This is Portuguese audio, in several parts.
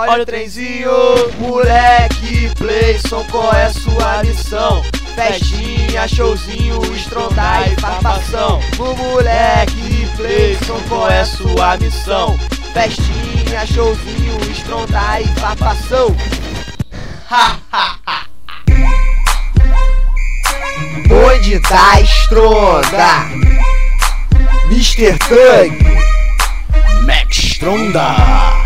Olha o trenzinho, moleque, Playson, qual é sua missão? Festinha, showzinho, estrondar e farpação. O moleque, Playson, qual é sua missão? Festinha, showzinho, estrondar e farpação. Ha, ha, ha. Bonde da estronda, Mr. Thug, Max. Stronda,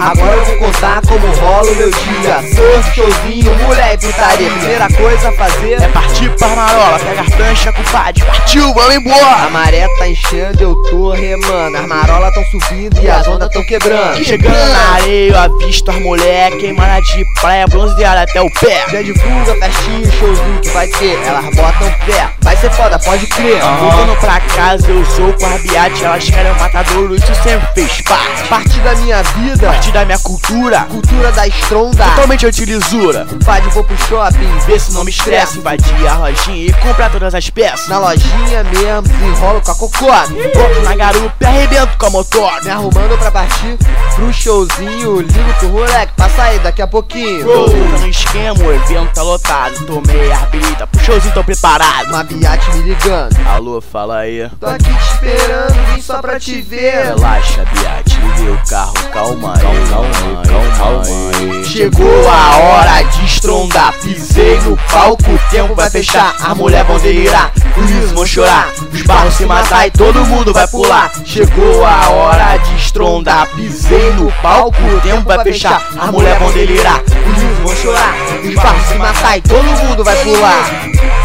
Agora eu vou contar como rola o meu dia. Surf, showzinho, mulher e putaria. Primeira coisa a fazer É partir pra marola, pega a prancha, compadre Partiu, vamos embora! A maré tá enchendo, eu tô remando. As marolas tão subindo e as ondas tão quebrando. Chegando na areia, eu avisto as mulher Queimada de praia, bronzeada até o pé. Dia de fuga, festinha, showzinho que vai ter. Elas botam pé, vai ser foda, pode crer Voltando pra casa, eu sou com arbiate Elas querem o matadouro, isso sempre fez. Parte Parte da minha vida. Parte da minha cultura. Cultura da estronda. Totalmente utilizura. Compadre, vou pro shopping Vê se não me estressa. Invadir a lojinha e comprar todas as peças. Na lojinha mesmo, desenrolo com a cocota Boto na garupa e arrebento com a motor Me arrumando pra partir pro showzinho Ligo pro moleque pra sair daqui a pouquinho. Tô no esquema, o evento tá lotado Tomei a habilita, pro showzinho tô preparado. Uma biate me ligando. Alô, fala aí. Tô aqui te esperando, vim só pra te ver. Relaxa, biate, liguei o carro, calma calma aí, calma aí, calma aí. Chegou a hora de estrondar, pisei no palco, o tempo vai fechar, as mulher vão delirar, os risos vão chorar, os barros se matar e todo mundo vai pular. Chegou a hora de estrondar, pisei no palco, o tempo vai fechar, as mulher vão delirar, os risos vão chorar, os barros se matar e todo mundo vai pular.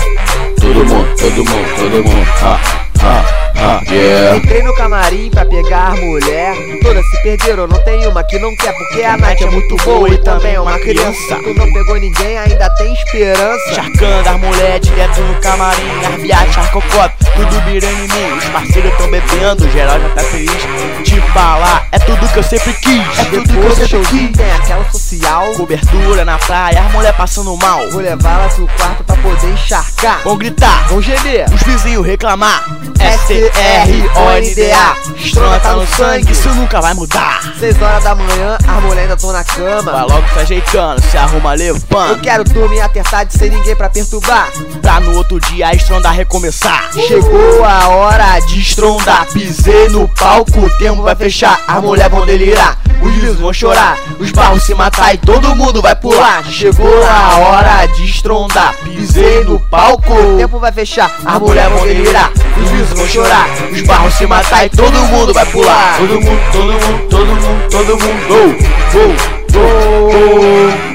Todo mundo, todo mundo, todo mundo, ah, ah. Ah, yeah. Entrei no camarim pra pegar mulher. Todas se perderam, não tem uma que não quer Porque a night é muito boa e também é uma criança. Tu não pegou ninguém, ainda tem esperança. Charcando as mulheres direto no camarim. Arbiate, arcocota, tudo virando em mim. Os parceiros tão bebendo, geral já tá feliz Te falar, é tudo que eu sempre quis. É tudo que eu sempre quis. Tem aquela social. Cobertura na praia, as mulheres passando mal. Vou levá-la pro quarto pra poder encharcar. Vão gritar, vão gemer. Os vizinhos reclamar. S R-O-N-D-A Estrona tá no sangue, isso nunca vai mudar. 6 horas da manhã, as mulheres ainda tão na cama. Vai logo se ajeitando, se arruma levando. Eu quero dormir apertado sem ninguém pra perturbar. Pra no outro dia a estronda recomeçar. Chegou a hora de estrondar. Pisei no palco, o tempo vai fechar. As mulheres vão delirar, os risos vão chorar. Os barros se matar e todo mundo vai pular. Chegou a hora de estrondar. Pisei no palco, o tempo vai fechar As mulheres vão delirar, vão chorar. Os barros se matar e todo mundo vai pular. Todo mundo, todo mundo, todo mundo, todo mundo, oh, oh, oh.